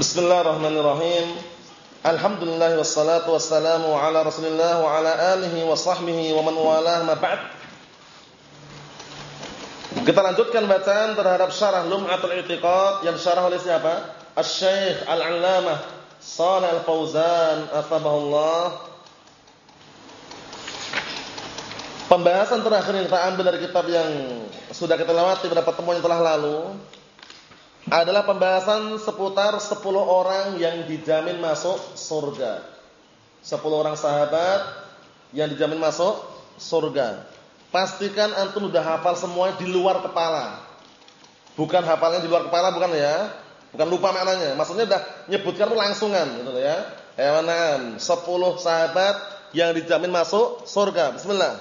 Bismillahirrahmanirrahim. Alhamdulillah wassalatu wassalamu ala Rasulillah wa ala alihi wa sahbihi wa man walah ma ba'd. Kita lanjutkan bacaan terhadap syarah Lum'atul I'tiqad yang syarah oleh siapa? Asy-Syaikh Al-'Allamah Shalih Al-Fauzan atsabahullah. Pembahasan terakhir yang kita ambil dari kitab yang sudah kita lewati pada pertemuan yang telah lalu adalah pembahasan seputar 10 orang yang dijamin masuk surga. 10 orang sahabat yang dijamin masuk surga. Pastikan antum sudah hafal semua di luar kepala. Bukan hafalnya di luar kepala bukan ya. Bukan lupa maknanya. Maksudnya sudah nyebutkan langsungan gitu ya. Hewanan 10 sahabat yang dijamin masuk surga. Bismillah.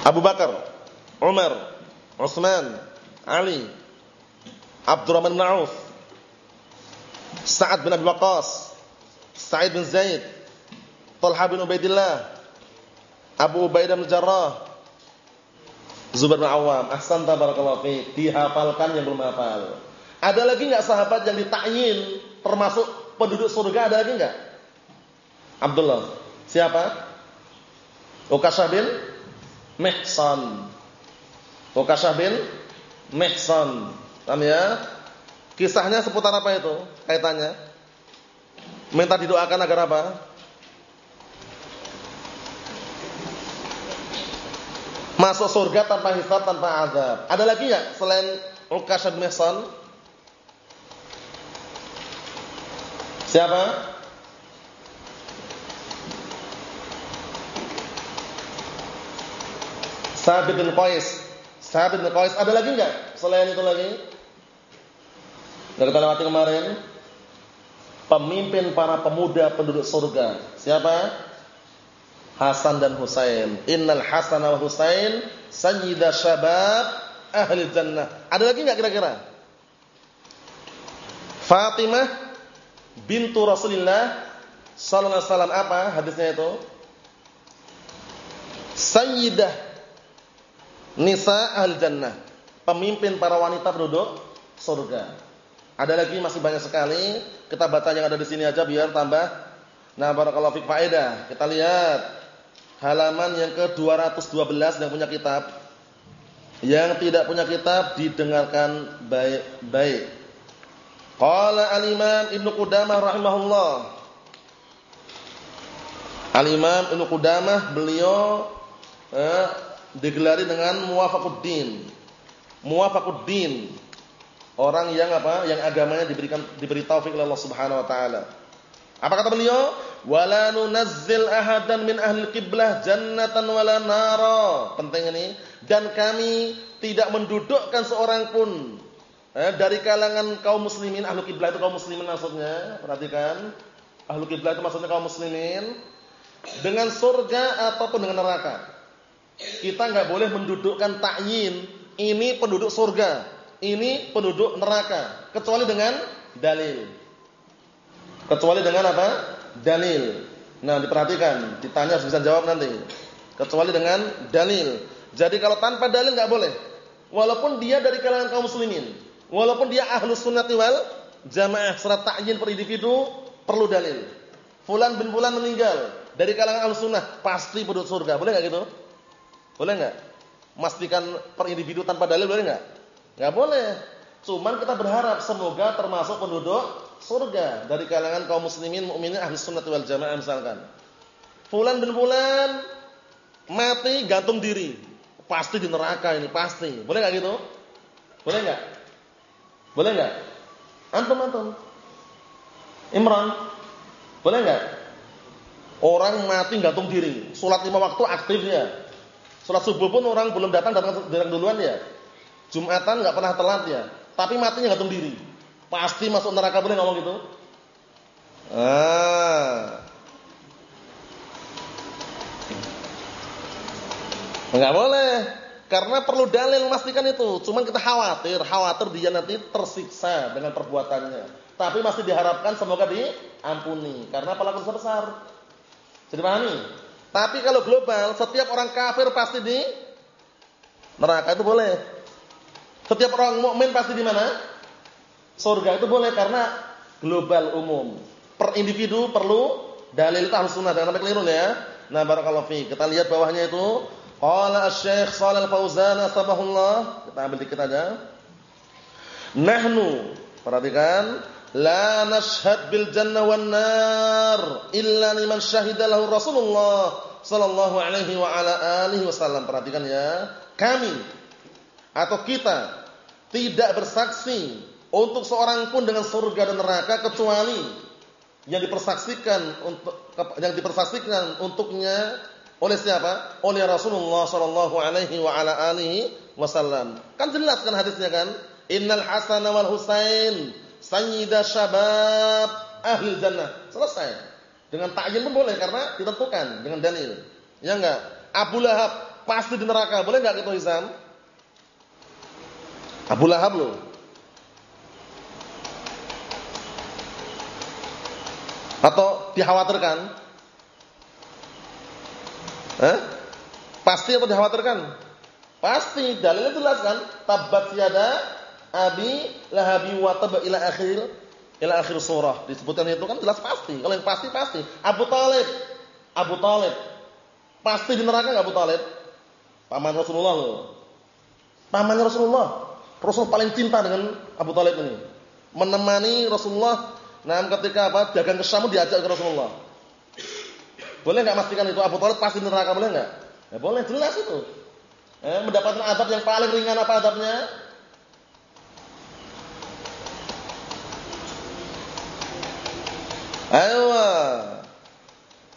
Abu Bakar, Umar, Utsman, Ali, Abdurrahman bin Auf, Sa'ad bin Abi Waqqas, Sa'id bin Zaid, Talha bin Ubaidillah, Abu Ubaidah bin Jarrah, Zubair bin Awam. Ahsan tabarakallahu fi. Dihafalkan yang belum hafal. Ada lagi enggak sahabat yang ditakyin termasuk penduduk surga ada lagi enggak? Abdullah. Siapa? Ukashah bin Mihsan. Ukashah bin Mihsan. Paham ya? Kisahnya seputar apa itu? Kaitannya? Minta didoakan agar apa? Masuk surga tanpa hisab, tanpa azab. Ada lagi enggak selain Ukashah bin Mihsan? Siapa? Sabit bin Qais. Sahabat bin Qais ada lagi enggak selain itu lagi? Yang kita lewati kemarin. Pemimpin para pemuda penduduk surga. Siapa? Hasan dan Husain. Innal Hasan wa Husain sayyida syabab ahli jannah. Ada lagi enggak kira-kira? Fatimah bintu Rasulullah sallallahu alaihi wasallam apa hadisnya itu? Sayyidah Nisa al-jannah. Pemimpin para wanita penduduk surga. Ada lagi masih banyak sekali. Kita baca yang ada di sini aja biar tambah nah barakallahu fik faedah. Kita lihat halaman yang ke-212 yang punya kitab. Yang tidak punya kitab didengarkan baik-baik. Qala al-Imam Ibnu Qudamah rahimahullah. Al-Imam Ibnu Qudamah beliau eh, digelari dengan muwafaquddin. Muwafaquddin. Orang yang apa? Yang agamanya diberikan diberi taufik oleh Allah Subhanahu wa taala. Apa kata beliau? Wala nunazzil ahadan min ahli qiblah jannatan wala nara. Penting ini. Dan kami tidak mendudukkan seorang pun eh, dari kalangan kaum muslimin ahli qiblah itu kaum muslimin maksudnya. Perhatikan. Ahli qiblah itu maksudnya kaum muslimin dengan surga ataupun dengan neraka. Kita nggak boleh mendudukkan takyin ini penduduk surga, ini penduduk neraka kecuali dengan dalil. Kecuali dengan apa? Dalil. Nah, diperhatikan, ditanya harus bisa jawab nanti. Kecuali dengan dalil. Jadi kalau tanpa dalil nggak boleh. Walaupun dia dari kalangan kaum muslimin, walaupun dia ahlus sunnati wal jamaah serat takyin per individu perlu dalil. Fulan bin fulan meninggal dari kalangan ahlus sunnah pasti penduduk surga. Boleh nggak gitu? Boleh enggak? Memastikan per individu tanpa dalil boleh enggak? Enggak boleh. Cuman kita berharap semoga termasuk penduduk surga dari kalangan kaum muslimin mukminin ahli sunnah wal jamaah misalkan. Fulan bin fulan mati gantung diri. Pasti di neraka ini, pasti. Boleh enggak gitu? Boleh enggak? Boleh enggak? Antum antum. Imran. Boleh enggak? Orang mati gantung diri, salat lima waktu aktifnya. Salat subuh pun orang belum datang datang, datang duluan ya. Jumatan nggak pernah telat ya. Tapi matinya gantung diri. Pasti masuk neraka boleh ngomong gitu? Ah. Enggak boleh. Karena perlu dalil memastikan itu. Cuman kita khawatir, khawatir dia nanti tersiksa dengan perbuatannya. Tapi masih diharapkan semoga diampuni karena pelaku besar. Jadi pahami? Tapi kalau global, setiap orang kafir pasti di neraka itu boleh. Setiap orang mukmin pasti di mana? surga itu boleh karena global umum. Per individu perlu dalil itu harus sunnah jangan sampai keliru ya. Nah, barakallahu fi. Kita lihat bawahnya itu qala asy-syekh Shalal Fauzan sabahullah. Kita ambil dikit aja. Nahnu, perhatikan, la nashhad bil jannah wan nar illa liman syahida lahu Rasulullah sallallahu alaihi wa ala alihi wasallam. Perhatikan ya. Kami atau kita tidak bersaksi untuk seorang pun dengan surga dan neraka kecuali yang dipersaksikan untuk yang dipersaksikan untuknya oleh siapa? Oleh Rasulullah sallallahu alaihi wa ala alihi wasallam. Kan jelas kan hadisnya kan? Innal Hasan wal Husain sayyida syabab ahli jannah. Selesai. Dengan ta'yin pun boleh karena ditentukan dengan dalil. Ya enggak? Abu Lahab pasti di neraka. Boleh enggak gitu Isam? Abu Lahab loh. Atau dikhawatirkan? Eh? Pasti atau dikhawatirkan? Pasti, dalilnya jelas kan? Tabat siada abi lahabi wa tab ila akhir ila akhir surah. Disebutkan itu kan jelas pasti. Kalau yang pasti pasti. Abu Talib, Abu Talib. Pasti di neraka enggak Abu Talib? Paman Rasulullah loh. Paman Rasulullah. Rasul paling cinta dengan Abu Talib ini. Menemani Rasulullah Nah, ketika apa? Dagang ke Syam diajak ke Rasulullah. Boleh enggak pastikan itu Abu Thalib pasti neraka boleh enggak? Ya boleh, jelas itu. Eh, mendapatkan adab yang paling ringan apa adabnya? Ayo.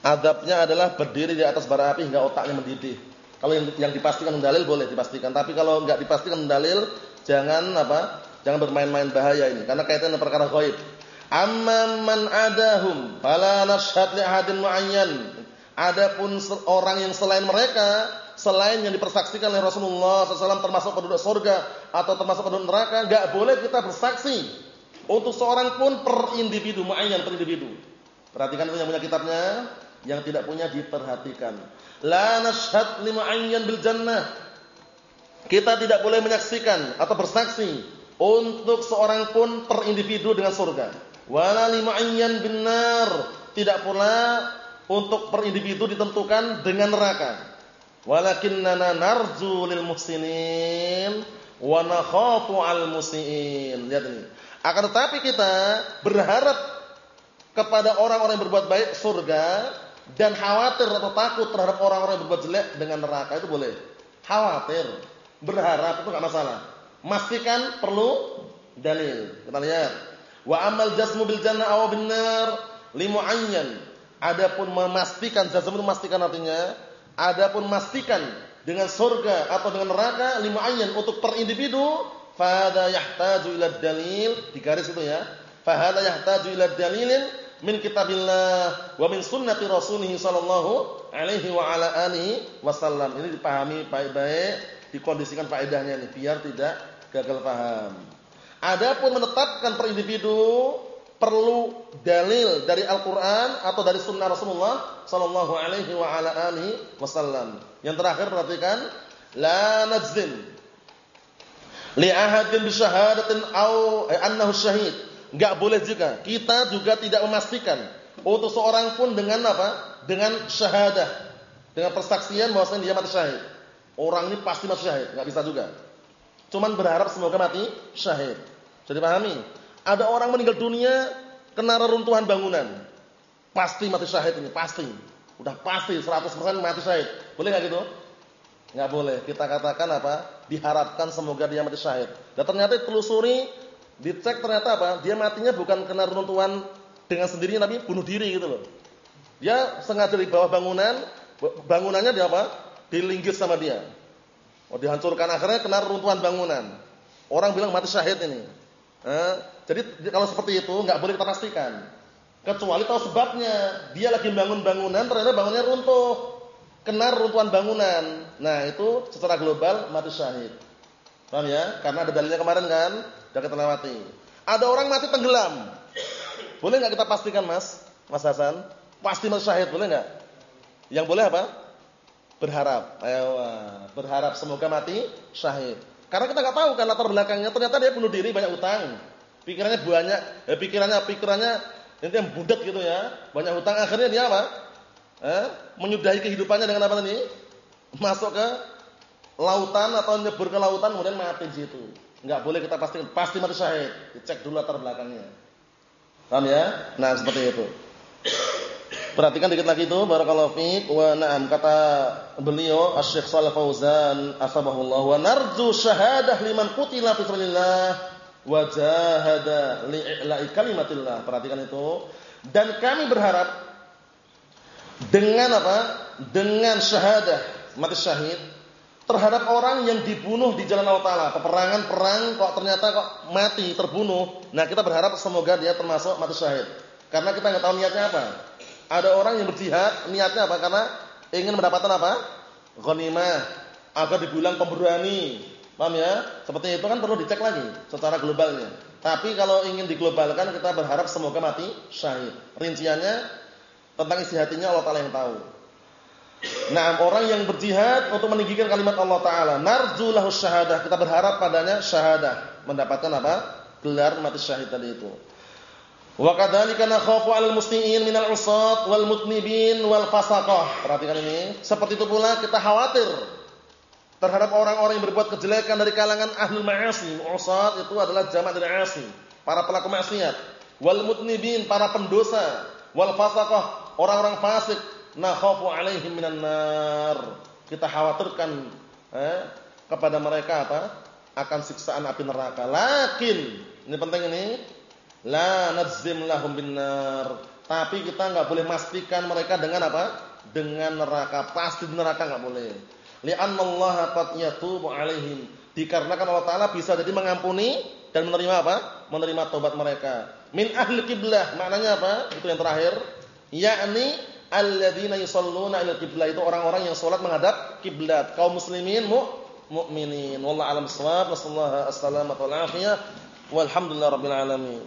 Adabnya adalah berdiri di atas bara api hingga otaknya mendidih. Kalau yang, yang dipastikan dalil boleh dipastikan, tapi kalau enggak dipastikan dalil jangan apa? Jangan bermain-main bahaya ini karena kaitan dengan perkara gaib. Amma man adahum fala nashhad li ahadin muayyan. Adapun orang yang selain mereka, selain yang dipersaksikan oleh Rasulullah SAW termasuk penduduk surga atau termasuk penduduk neraka, enggak boleh kita bersaksi untuk seorang pun per individu muayyan per individu. Perhatikan itu yang punya kitabnya, yang tidak punya diperhatikan. La nashhad li muayyan bil jannah. Kita tidak boleh menyaksikan atau bersaksi untuk seorang pun per individu dengan surga wala limu'ayyan binar tidak pula untuk per individu ditentukan dengan neraka walakinnana narju lil muhsinin wa nakhafu al musiin lihat ini. Akan tetapi kita berharap kepada orang-orang yang berbuat baik surga dan khawatir atau takut terhadap orang-orang yang berbuat jelek dengan neraka itu boleh. Khawatir berharap itu enggak masalah. Pastikan perlu dalil. Kita lihat. Wa amal jazmu bil jannah aw bin nar limuayyan. Adapun memastikan jazm itu memastikan artinya adapun memastikan dengan surga atau dengan neraka limuayyan untuk per individu fahada yahtaju ila dalil di garis itu ya. Fahada yahtaju ila dalilin min kitabillah wa min sunnati rasulih sallallahu alaihi wa ala alihi wasallam. Ini dipahami baik-baik, dikondisikan faedahnya ini biar tidak gagal paham. Adapun menetapkan per individu perlu dalil dari Al-Qur'an atau dari sunnah Rasulullah sallallahu alaihi wa ala alihi wasallam. Yang terakhir perhatikan la najzim li ahadin bi syahadatin au eh, annahu syahid. Enggak boleh juga. Kita juga tidak memastikan untuk seorang pun dengan apa? Dengan syahadah. Dengan persaksian bahwasanya dia mati syahid. Orang ini pasti mati syahid, enggak bisa juga. Cuman berharap semoga mati syahid. Jadi pahami? Ada orang meninggal dunia kena reruntuhan bangunan. Pasti mati syahid ini, pasti. Udah pasti 100% mati syahid. Boleh enggak gitu? Enggak boleh. Kita katakan apa? Diharapkan semoga dia mati syahid. Dan ternyata telusuri, dicek ternyata apa? Dia matinya bukan kena reruntuhan dengan sendirinya tapi bunuh diri gitu loh. Dia sengaja di bawah bangunan, bangunannya dia apa? Dilinggis sama dia. Oh, dihancurkan akhirnya kena runtuhan bangunan. Orang bilang mati syahid ini. Eh, jadi kalau seperti itu nggak boleh kita pastikan. Kecuali tahu sebabnya. Dia lagi bangun bangunan ternyata bangunnya runtuh. Kena runtuhan bangunan. Nah, itu secara global mati syahid. Paham ya? Karena ada dalilnya kemarin kan? Sudah kita lewati. Ada orang mati tenggelam. Boleh nggak kita pastikan, Mas? Mas Hasan? Pasti mati syahid, boleh nggak? Yang boleh apa? Berharap. Ayo, berharap semoga mati syahid. Karena kita nggak tahu kan latar belakangnya. Ternyata dia bunuh diri banyak utang. Pikirannya banyak, eh, pikirannya pikirannya nanti yang budak gitu ya. Banyak hutang akhirnya dia apa? Eh, menyudahi kehidupannya dengan apa tadi? Masuk ke lautan atau nyebur ke lautan kemudian mati di situ. Enggak boleh kita pasti pasti mati syahid. Dicek dulu latar belakangnya. Paham ya? Nah, seperti itu. Perhatikan dikit lagi itu barakallahu fiik wa na'am kata beliau Asy-Syaikh Shalih Fauzan asbahullah wa narju syahadah liman qutila fi sabilillah wa jahada li'ila'i kalimatillah. Perhatikan itu. Dan kami berharap dengan apa? Dengan syahadah mati syahid terhadap orang yang dibunuh di jalan Allah Taala, peperangan perang kok ternyata kok mati terbunuh. Nah, kita berharap semoga dia termasuk mati syahid. Karena kita nggak tahu niatnya apa. Ada orang yang berjihad, niatnya apa? Karena ingin mendapatkan apa? Ghanimah, agar dibilang pemberani. Paham ya? Seperti itu kan perlu dicek lagi secara globalnya. Tapi kalau ingin diglobalkan kita berharap semoga mati syahid. Rinciannya tentang isi hatinya Allah Taala yang tahu. Nah, orang yang berjihad untuk meninggikan kalimat Allah Taala, narju lahu syahadah. Kita berharap padanya syahadah, mendapatkan apa? Gelar mati syahid tadi itu. Wa kadzalika nakhafu 'alal muslimin minal 'usat wal mutnibin wal fasaqah. Perhatikan ini. Seperti itu pula kita khawatir terhadap orang-orang yang berbuat kejelekan dari kalangan ahlul ma'asi. Usat itu adalah jamak dari asi, para pelaku maksiat. Wal mutnibin, para pendosa. Wal orang-orang fasik nakhafu alaihim minan nar. Kita khawatirkan eh, kepada mereka apa? akan siksaan api neraka. Lakin, ini penting ini, la nadzim lahum binar. Tapi kita enggak boleh pastikan mereka dengan apa? Dengan neraka. Pasti neraka enggak boleh. Li'anna Allah qad yatubu alaihim. Dikarenakan Allah taala bisa jadi mengampuni dan menerima apa? Menerima tobat mereka. Min ahli kiblah. Maknanya apa? Itu yang terakhir. Yakni alladzina yusalluna ila qiblah itu orang-orang yang salat menghadap kiblat kaum muslimin mu mukminin wallahu alam shawab nasallahu alaihi wasallam wa alhamdulillah rabbil alamin